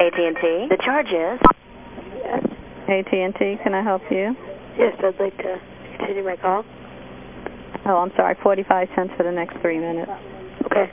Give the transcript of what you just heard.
AT&T. The charge is... Yes. AT&T, can I help you? Yes, I'd like to continue my call. Oh, I'm sorry, 45 cents for the next three minutes. Okay.